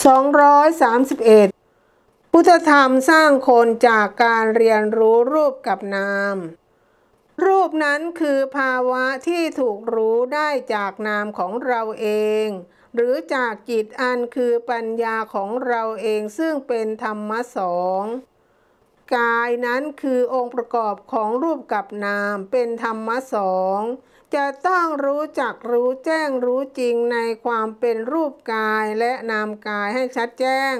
231 พุทธธรรมสร้างคนจากการเรียนรู้รูปกับนาม รูปนั้นคือภาวะที่ถูกรู้ได้จากนามของเราเอง หรือจากจิตอันคือปัญญาของเราเองซึ่งเป็นธรรมะสองกายนั้นคือองค์ประกอบของรูปกับนามเป็นธรรมะสอง จะต้องรู้จักรู้แจ้งรู้จริงในความเป็นรูปกายและนามกายให้ชัดแจ้ง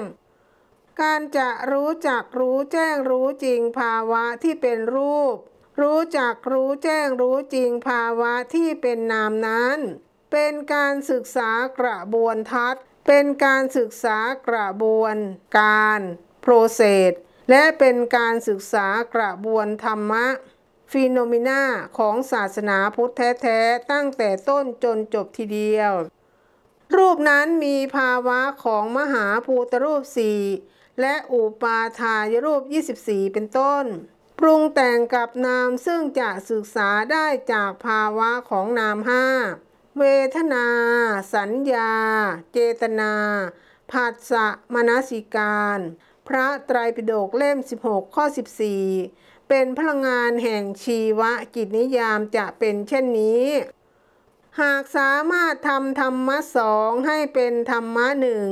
การจะรู้จักรู้แจ้งรู้จริงภาวะที่เป็นรูป รู้จักรู้แจ้งรู้จริงภาวะที่เป็นนามนั้น เป็นการศึกษากระบวนทัศน์ เป็นการศึกษากระบวนการ process และเป็นการศึกษากระบวนธรรมะ ฟีโนมินาของศาสนาพุทธแท้ๆ ตั้งแต่ต้นจนจบทีเดียว รูปนั้นมีภาวะของมหาภูตรูปสี่และอุปาทายรูป 24 เป็นต้น ปรุงแต่งกับนามซึ่งจะศึกษาได้จากภาวะของนามห้าเวทนา สัญญา เจตนาผัสสะมนสิการ พระไตรปิฎกเล่ม 16 ข้อ 14 เป็นพลังงานแห่งชีวะกิจนิยามจะเป็นเช่นนี้ หากสามารถทำธรรมะสองให้เป็นธรรมะหนึ่ง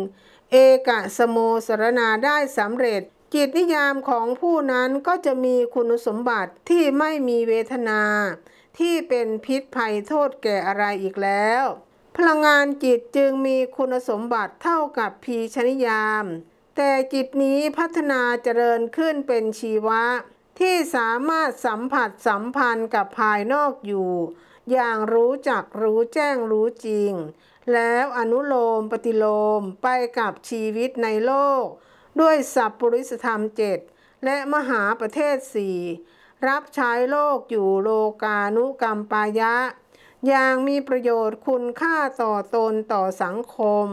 เอกะสโมสรณาได้สำเร็จ จิตนิยามของผู้นั้นก็จะมีคุณสมบัติที่ไม่มีเวทนา ที่เป็นพิษภัยโทษแก่อะไรอีกแล้ว พลังงานจิตจึงมีคุณสมบัติเท่ากับพีชนิยาม แต่จิตนี้พัฒนาเจริญขึ้นเป็นชีวะ ที่สามารถสัมผัสสัมพันธ์กับภายนอกอยู่ อย่างรู้จักรู้แจ้งรู้จริง แล้วอนุโลมปฏิโลมไปกับชีวิตในโลก ด้วยสัพปริสธรรมเจ็ดและมหาประเทศสี่รับใช้โลกอยู่โลกานุกรรมปายะ อย่างมีประโยชน์คุณค่าต่อตนต่อสังคม